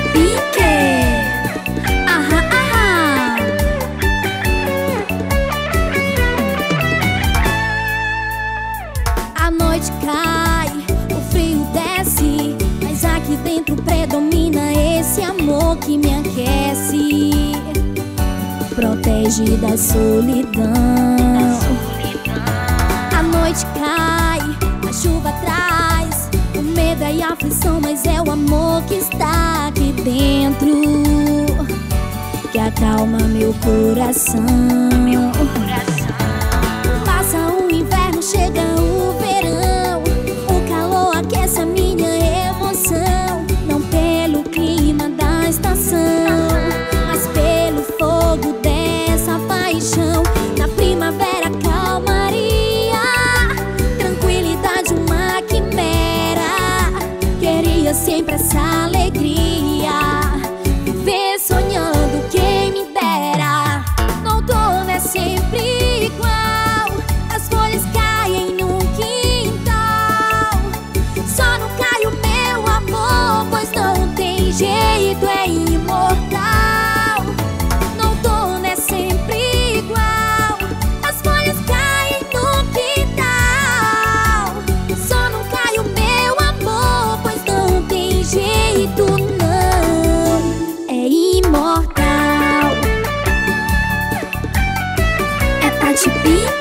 pique. A noite cai, o frio desce, mas aqui dentro predomina esse amor que me aquece. Protege. Da solidão. A noite cai, a chuva traz aflição, mas é o amor que está aqui dentro que acalma meu coração. Meu sempre essa alegria. Viver sonhando quem me dera. No outono é sempre igual. As folhas caem no quintal. Só não cai o meu amor, pois não tem jeito, é imortal. Bate Beat.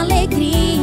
alegria.